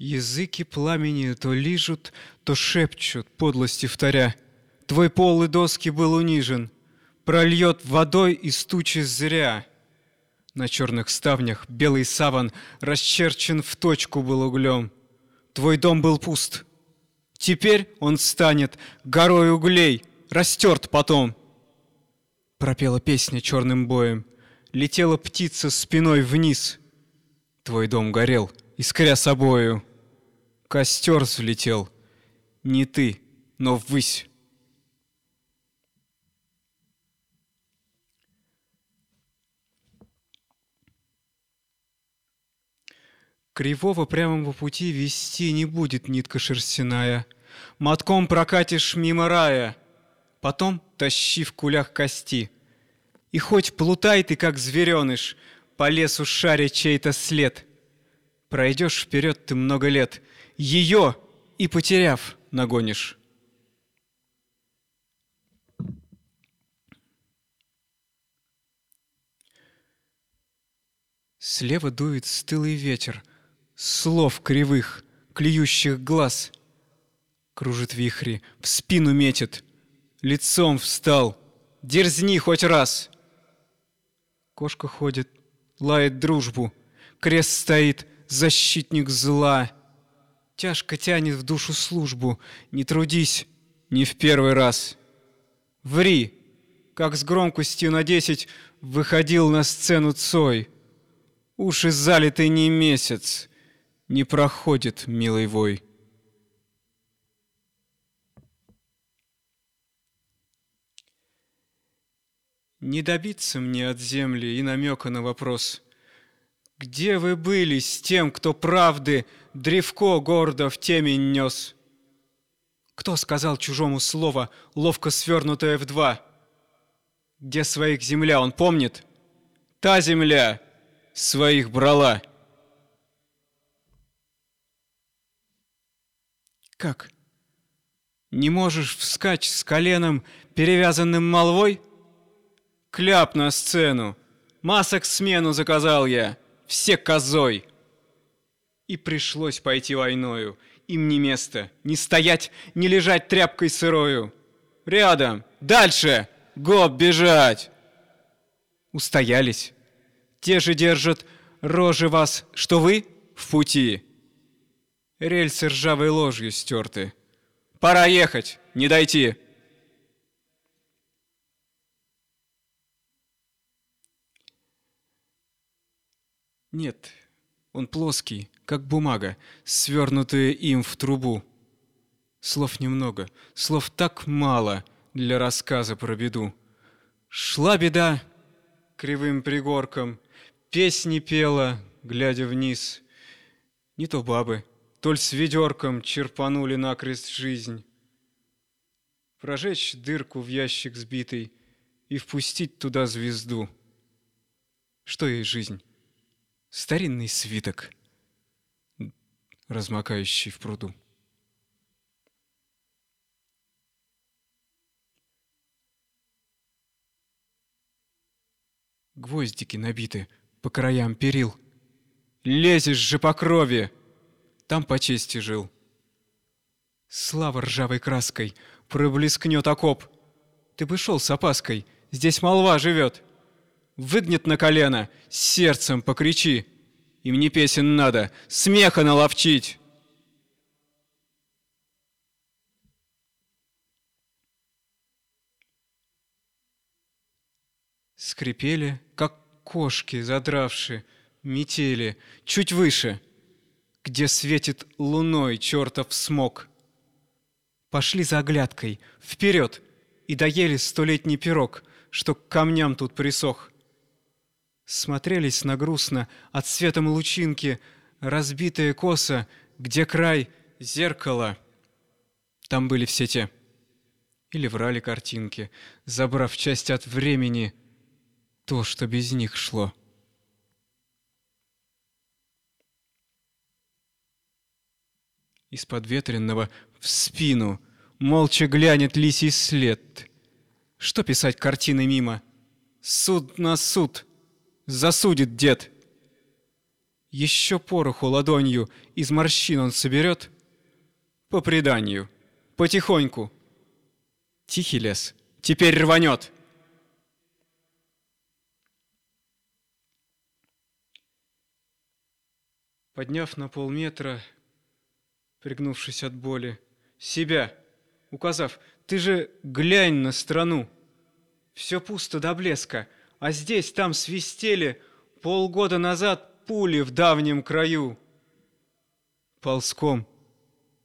Языки пламени то лижут, то шепчут, подлости вторя. Твой пол и доски был унижен, прольет водой из тучи зря. На черных ставнях белый саван расчерчен в точку был углем. Твой дом был пуст. Теперь он станет горой углей, растерт потом. Пропела песня черным боем, летела птица спиной вниз. Твой дом горел, искря собою. Костер взлетел. Не ты, но ввысь. Кривого прямого пути вести не будет нитка шерстяная. Мотком прокатишь мимо рая, потом тащи в кулях кости. И хоть плутай ты, как звереныш, по лесу шаря чей-то след, пройдешь вперед ты много лет — ее и потеряв нагонишь. Слева дует стылый ветер, Слов кривых, клюющих глаз. Кружит вихри, в спину метит, Лицом встал, дерзни хоть раз. Кошка ходит, лает дружбу, Крест стоит, защитник зла — Тяжко тянет в душу службу, не трудись, не в первый раз. Ври, как с громкостью на десять выходил на сцену Цой. Уши залитый не месяц, не проходит, милый вой. Не добиться мне от земли и намека на вопрос. Где вы были с тем, кто правды древко гордо в темень нес. Кто сказал чужому слово, ловко свернутое в два? Где своих земля, он помнит? Та земля своих брала. Как? Не можешь вскачь с коленом, перевязанным молвой? Кляп на сцену, масок смену заказал я, все козой. И пришлось пойти войною. Им не место. Не стоять, не лежать тряпкой сырою. Рядом. Дальше. Гоп, бежать. Устоялись. Те же держат рожи вас, что вы в пути. Рельсы ржавой ложью стерты. Пора ехать, не дойти. Нет, он плоский, как бумага, свернутая им в трубу. Слов немного, слов так мало для рассказа про беду. Шла беда кривым пригорком, песни пела, глядя вниз. Не то бабы, толь с ведерком черпанули накрест жизнь. Прожечь дырку в ящик сбитый и впустить туда звезду. Что ей жизнь? Старинный свиток, размокающий в пруду. Гвоздики набиты по краям перил. Лезешь же по крови! Там по чести жил. Слава ржавой краской проблескнет окоп. Ты бы шел с опаской, здесь молва живет выгнет на колено, сердцем покричи. Им не песен надо, смеха наловчить. Скрипели, как кошки, задравшие, метели, чуть выше, где светит луной чертов смог. Пошли за оглядкой, вперед, и доели столетний пирог, что к камням тут присох смотрелись на грустно от светом лучинки, разбитые коса, где край зеркало. Там были все те. Или врали картинки, забрав часть от времени, то, что без них шло. Из-под ветренного в спину молча глянет лисий след. Что писать картины мимо? Суд на суд — засудит дед. Еще пороху ладонью из морщин он соберет? По преданию, потихоньку. Тихий лес теперь рванет. Подняв на полметра, пригнувшись от боли, себя, указав, ты же глянь на страну. Все пусто до блеска, а здесь, там свистели полгода назад пули в давнем краю. Ползком,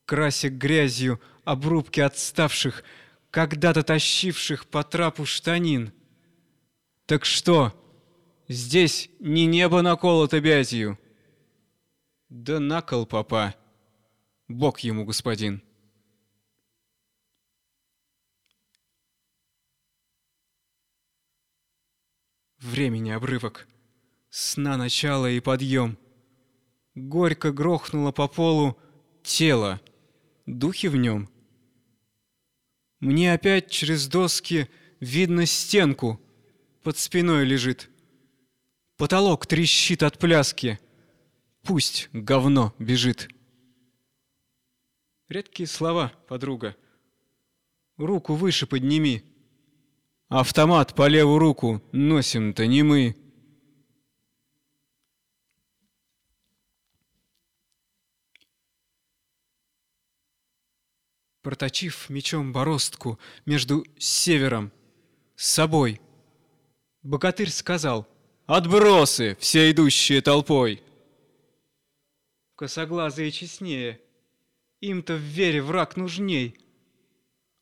красик грязью обрубки отставших, когда-то тащивших по трапу штанин. Так что, здесь не небо наколото бязью? Да накол, папа, Бог ему господин. Времени обрывок, сна начало и подъем. Горько грохнуло по полу тело, духи в нем. Мне опять через доски видно стенку, под спиной лежит. Потолок трещит от пляски, пусть говно бежит. Редкие слова, подруга. Руку выше подними. Автомат по левую руку носим-то не мы. Проточив мечом бороздку между севером с собой, богатырь сказал «Отбросы, все идущие толпой!» Косоглазые честнее, им-то в вере враг нужней.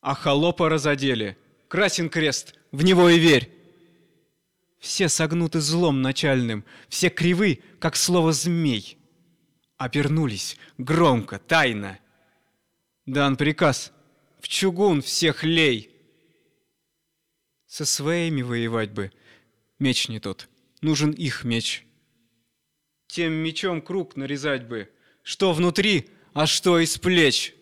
А холопа разодели — красен крест, в него и верь. Все согнуты злом начальным, все кривы, как слово «змей». Обернулись громко, тайно. Дан приказ, в чугун всех лей. Со своими воевать бы, меч не тот, нужен их меч. Тем мечом круг нарезать бы, что внутри, а что из плеч.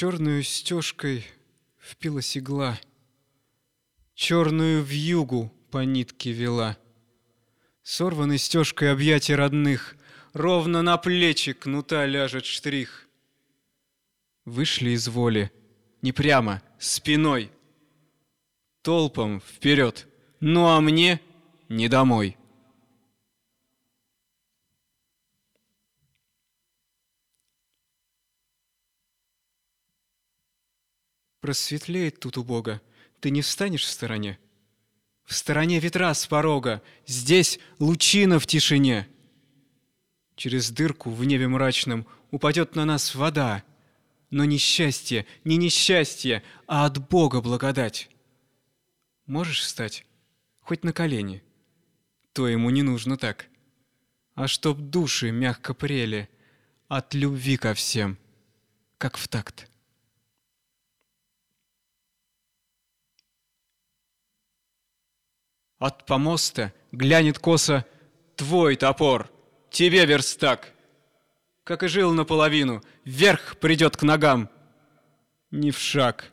Черную стежкой впилась игла, Черную вьюгу по нитке вела. Сорванной стежкой объятия родных, Ровно на плечи кнута ляжет штрих. Вышли из воли, не прямо, спиной. Толпом вперед, ну а мне не домой. Просветлеет тут у Бога, ты не встанешь в стороне. В стороне ветра с порога, здесь лучина в тишине. Через дырку в небе мрачном упадет на нас вода, но несчастье, не несчастье, а от Бога благодать. Можешь встать, хоть на колени, то ему не нужно так. А чтоб души мягко прели от любви ко всем, как в такт. От помоста глянет косо твой топор, тебе верстак. Как и жил наполовину, вверх придет к ногам. Не в шаг.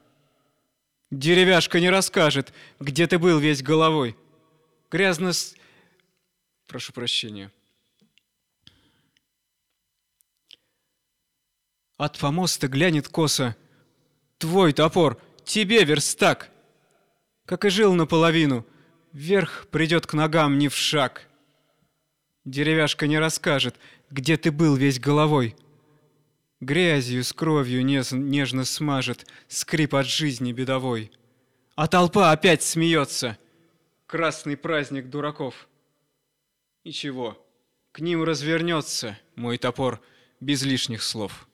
Деревяшка не расскажет, где ты был весь головой. Грязно с... Прошу прощения. От помоста глянет косо. Твой топор, тебе верстак. Как и жил наполовину, Вверх придет к ногам не в шаг. Деревяшка не расскажет, где ты был весь головой. Грязью с кровью нежно смажет скрип от жизни бедовой. А толпа опять смеется. Красный праздник дураков. Ничего, к ним развернется мой топор без лишних слов.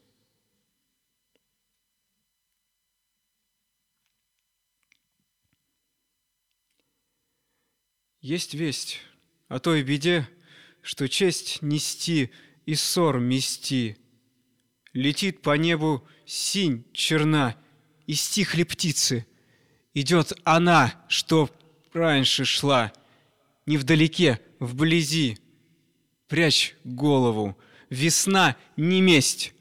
Есть весть о той беде, что честь нести и ссор мести. Летит по небу синь черна, и стихли птицы. Идет она, что раньше шла, не вдалеке, вблизи. Прячь голову, весна не месть,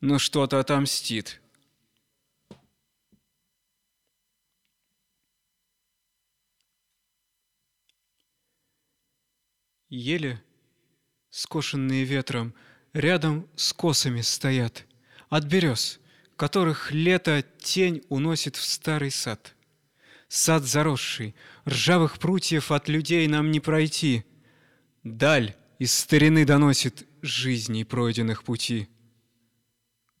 но что-то отомстит Ели, скошенные ветром, рядом с косами стоят, от берез, которых лето тень уносит в старый сад. Сад заросший, ржавых прутьев от людей нам не пройти. Даль из старины доносит жизней пройденных пути.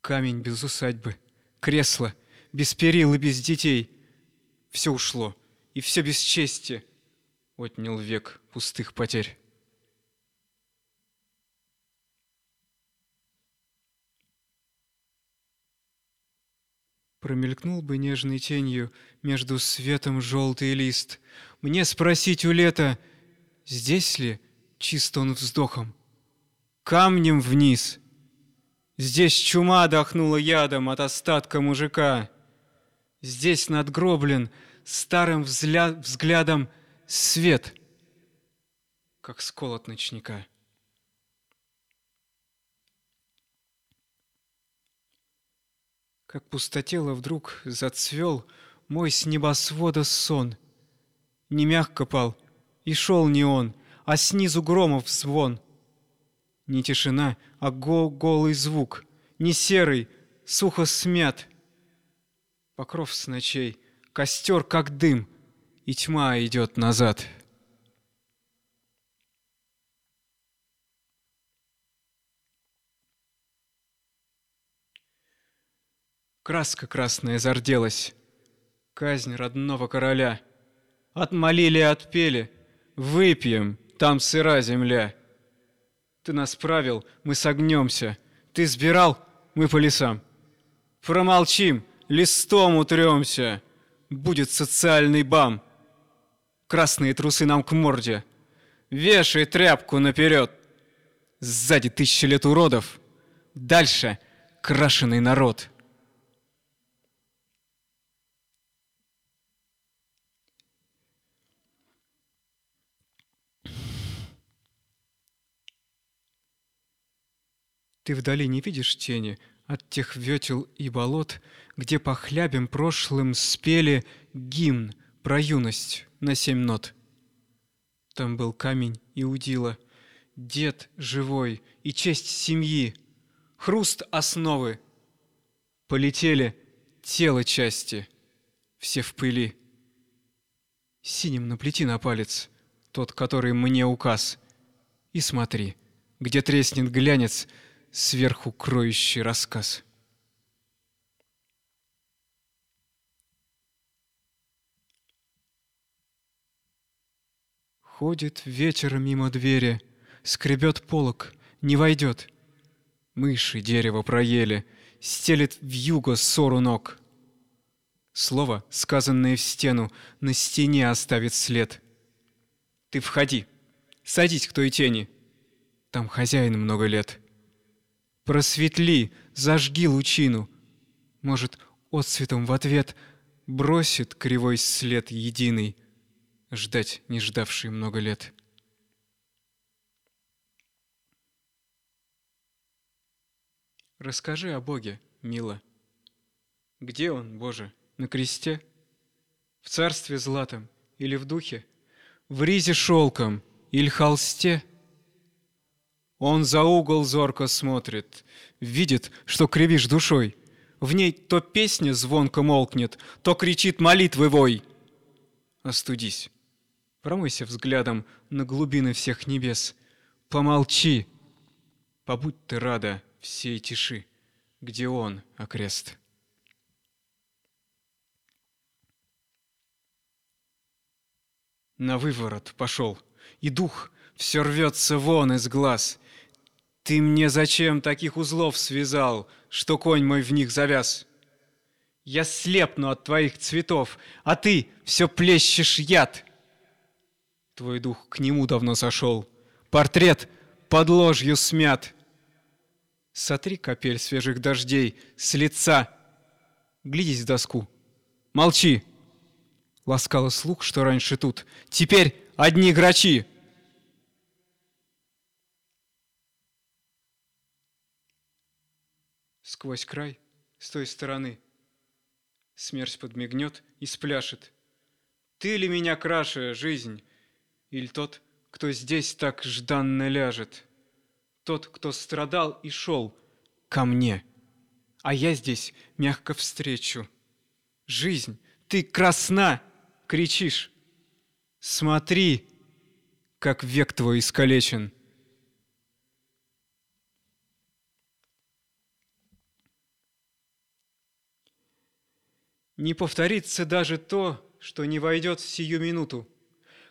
Камень без усадьбы, кресло, без перил и без детей. Все ушло, и все без чести отнял век пустых потерь. Промелькнул бы нежной тенью между светом желтый лист. Мне спросить у лета, здесь ли чист он вздохом? Камнем вниз. Здесь чума дохнула ядом от остатка мужика. Здесь надгроблен старым взля... взглядом свет, как сколот ночника. Как пустотело вдруг зацвел Мой с небосвода сон. Не мягко пал, и шел не он, А снизу громов звон. Не тишина, а го голый звук, Не серый, сухо смят. Покров с ночей, костер, как дым, И тьма идет назад. Краска красная зарделась. Казнь родного короля. Отмолили и отпели. Выпьем, там сыра земля. Ты нас правил, мы согнемся. Ты сбирал, мы по лесам. Промолчим, листом утремся. Будет социальный бам. Красные трусы нам к морде. Вешай тряпку наперед. Сзади тысячи лет уродов. Дальше крашеный народ. Ты вдали не видишь тени от тех ветел и болот, Где по хлябям прошлым спели гимн про юность на семь нот. Там был камень и удила, дед живой и честь семьи, Хруст основы. Полетели тело части, все в пыли. Синим наплети на палец тот, который мне указ, И смотри, где треснет глянец — сверху кроющий рассказ. Ходит ветер мимо двери, скребет полок, не войдет. Мыши дерево проели, стелет в юго ссору ног. Слово, сказанное в стену, на стене оставит след. Ты входи, садись к той тени, там хозяин много лет. Просветли, зажги лучину. Может, отцветом в ответ бросит кривой след единый, ждать не ждавший много лет. Расскажи о Боге, мило. Где Он, Боже, на кресте? В царстве златом или в духе? В ризе шелком или холсте? Он за угол зорко смотрит, видит, что кривишь душой. В ней то песня звонко молкнет, то кричит молитвы вой. Остудись, промойся взглядом на глубины всех небес. Помолчи, побудь ты рада всей тиши, где он, окрест. На выворот пошел, и дух все рвется вон из глаз — ты мне зачем таких узлов связал, что конь мой в них завяз? Я слепну от твоих цветов, а ты все плещешь яд. Твой дух к нему давно сошел, портрет под ложью смят. Сотри капель свежих дождей с лица, глядись в доску, молчи. Ласкала слух, что раньше тут, теперь одни грачи. Сквозь край, с той стороны. Смерть подмигнет и спляшет. Ты ли меня краше, жизнь, или тот, кто здесь так жданно ляжет. Тот, кто страдал и шел ко мне, а я здесь мягко встречу. Жизнь, ты красна, кричишь. Смотри, как век твой искалечен. Не повторится даже то, что не войдет в сию минуту.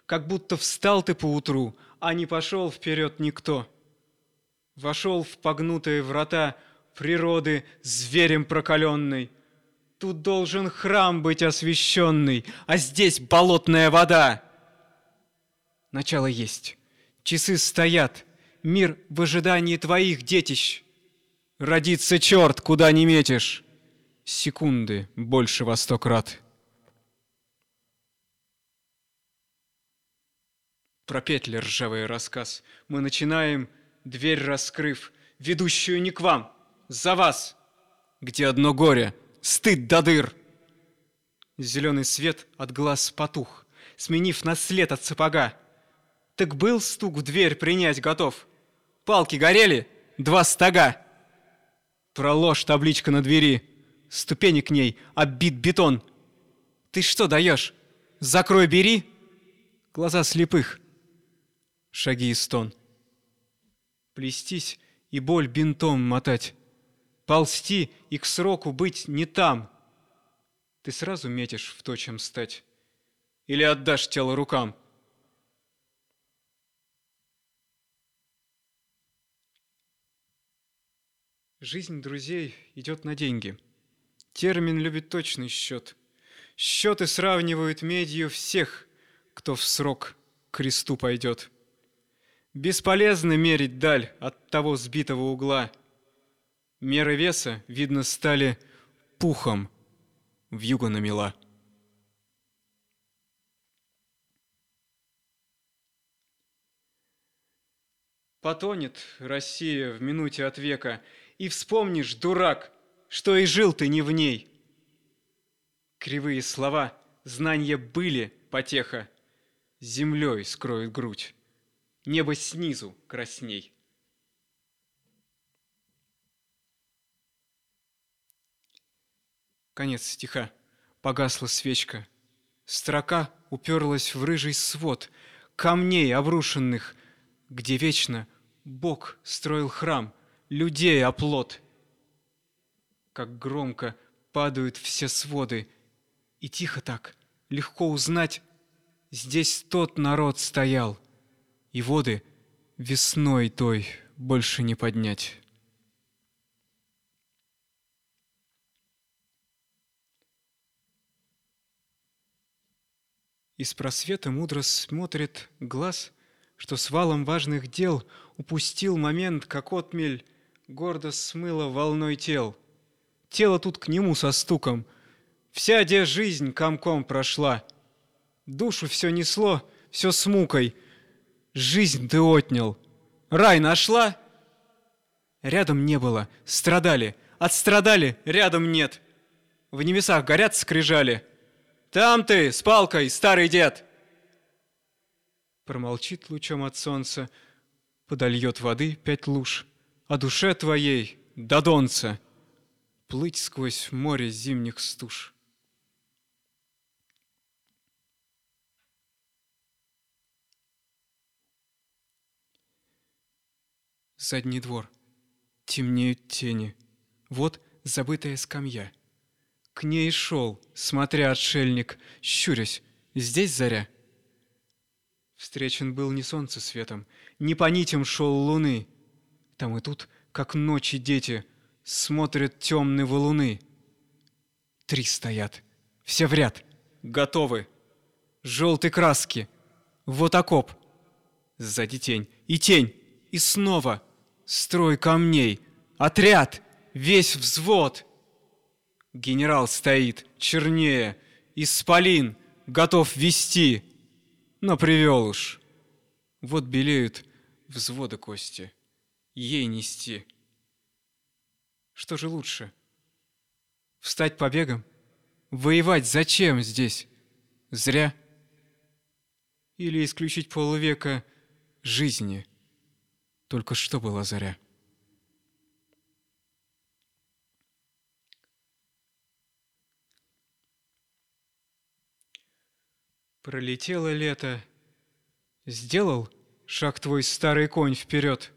Как будто встал ты поутру, а не пошел вперед никто. Вошел в погнутые врата природы зверем прокаленный. Тут должен храм быть освященный, а здесь болотная вода. Начало есть, часы стоят, мир в ожидании твоих детищ. Родится черт, куда не метишь секунды больше во сто крат. Про петли ржавый рассказ. Мы начинаем, дверь раскрыв, ведущую не к вам, за вас, где одно горе, стыд до дыр. Зеленый свет от глаз потух, сменив на след от сапога. Так был стук в дверь принять готов. Палки горели, два стога. Проложь табличка на двери — ступени к ней, оббит бетон. Ты что даешь? Закрой, бери. Глаза слепых. Шаги и стон. Плестись и боль бинтом мотать. Ползти и к сроку быть не там. Ты сразу метишь в то, чем стать. Или отдашь тело рукам. Жизнь друзей идет на деньги. Термин любит точный счет. Счеты сравнивают медью всех, кто в срок к кресту пойдет. Бесполезно мерить даль от того сбитого угла. Меры веса, видно, стали пухом в юго намела. Потонет Россия в минуте от века, и вспомнишь, дурак, что и жил ты не в ней. Кривые слова, знания были потеха, землей скроет грудь, небо снизу красней. Конец стиха. Погасла свечка. Строка уперлась в рыжий свод камней обрушенных, где вечно Бог строил храм, людей оплот — как громко падают все своды. И тихо так, легко узнать, здесь тот народ стоял, и воды весной той больше не поднять. Из просвета мудро смотрит глаз, Что с валом важных дел Упустил момент, как отмель Гордо смыло волной тел — тело тут к нему со стуком. Вся де жизнь комком прошла. Душу все несло, все с мукой. Жизнь ты отнял. Рай нашла? Рядом не было, страдали, отстрадали, рядом нет. В небесах горят скрижали. Там ты, с палкой, старый дед! Промолчит лучом от солнца, подольет воды пять луж, о душе твоей до донца — плыть сквозь море зимних стуж. Задний двор. Темнеют тени. Вот забытая скамья. К ней шел, смотря отшельник, щурясь. Здесь заря. Встречен был не солнце светом, не по нитям шел луны. Там и тут, как ночи дети, смотрят темные валуны. Три стоят, все в ряд, готовы. Желтые краски, вот окоп. Сзади тень, и тень, и снова строй камней, отряд, весь взвод. Генерал стоит, чернее, исполин, готов вести, но привел уж. Вот белеют взводы кости, ей нести. Что же лучше? Встать побегом? Воевать зачем здесь? Зря. Или исключить полувека жизни. Только что была заря. Пролетело лето. Сделал шаг твой старый конь вперед.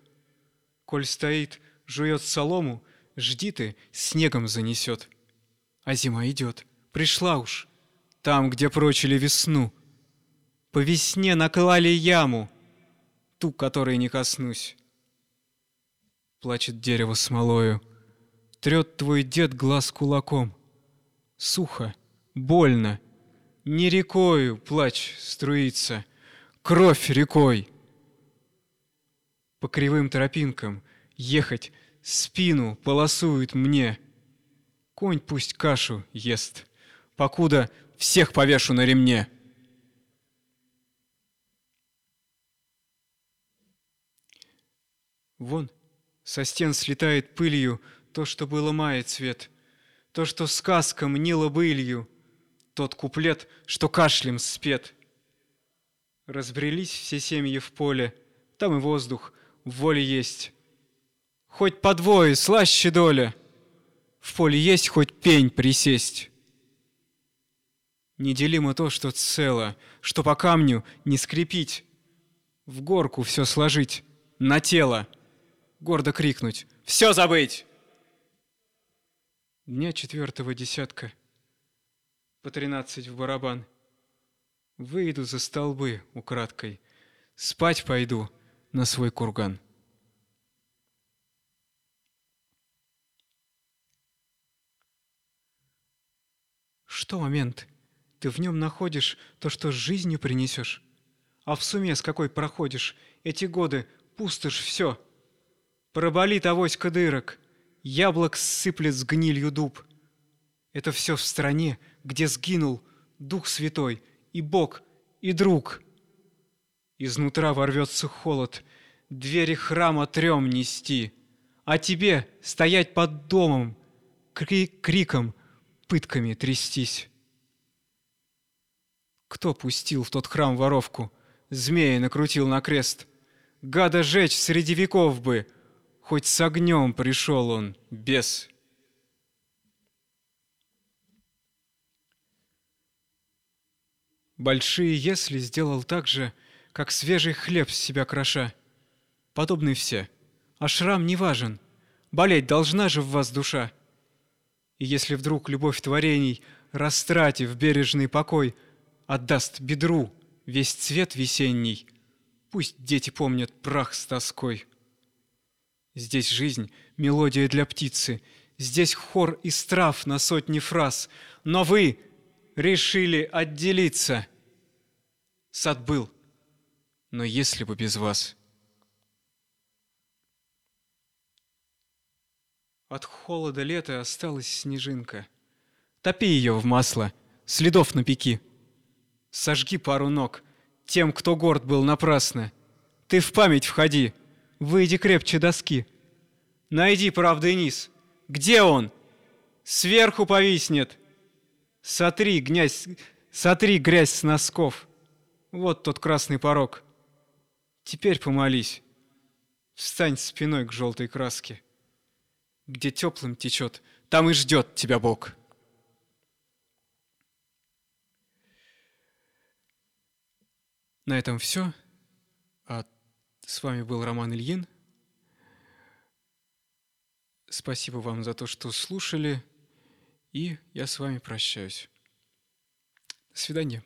Коль стоит, жует солому, жди ты, снегом занесет. А зима идет, пришла уж, там, где прочили весну. По весне наклали яму, ту, которой не коснусь. Плачет дерево смолою, трет твой дед глаз кулаком. Сухо, больно — не рекою плач струится, кровь рекой. По кривым тропинкам ехать спину полосует мне. Конь пусть кашу ест, покуда всех повешу на ремне. Вон со стен слетает пылью то, что было мая цвет, то, что сказка мнила былью — тот куплет, что кашлем спет. Разбрелись все семьи в поле, там и воздух, в воле есть. Хоть по двое, слаще доля, в поле есть хоть пень присесть. Неделимо то, что цело, что по камню не скрепить, в горку все сложить, на тело, гордо крикнуть «Все забыть!» Дня четвертого десятка — по тринадцать в барабан. Выйду за столбы украдкой, спать пойду на свой курган. Что момент? Ты в нем находишь то, что жизнью принесешь. А в суме с какой проходишь эти годы, пустошь все. Проболит авоська дырок, яблок сыплет с гнилью дуб. Это все в стране, где сгинул Дух Святой и Бог, и друг. Изнутра ворвется холод, двери храма трем нести, а тебе стоять под домом, кри криком, пытками трястись. Кто пустил в тот храм воровку, змея накрутил на крест? Гада жечь среди веков бы, хоть с огнем пришел он, без. Большие «если» сделал так же, как свежий хлеб с себя кроша. Подобны все. А шрам не важен. Болеть должна же в вас душа. И если вдруг любовь творений, растратив бережный покой, отдаст бедру весь цвет весенний, пусть дети помнят прах с тоской. Здесь жизнь — мелодия для птицы, здесь хор из трав на сотни фраз, но вы решили отделиться. Сад был, но если бы без вас. От холода лета осталась снежинка. Топи ее в масло, следов на пеки. Сожги пару ног тем, кто горд был напрасно. Ты в память входи, выйди крепче доски. Найди правды низ. Где он? Сверху повиснет. Сотри, грязь, сотри грязь с носков. Вот тот красный порог. Теперь помолись. Встань спиной к желтой краске. Где теплым течет, там и ждет тебя Бог. На этом все. А с вами был Роман Ильин. Спасибо вам за то, что слушали. И я с вами прощаюсь. До свидания.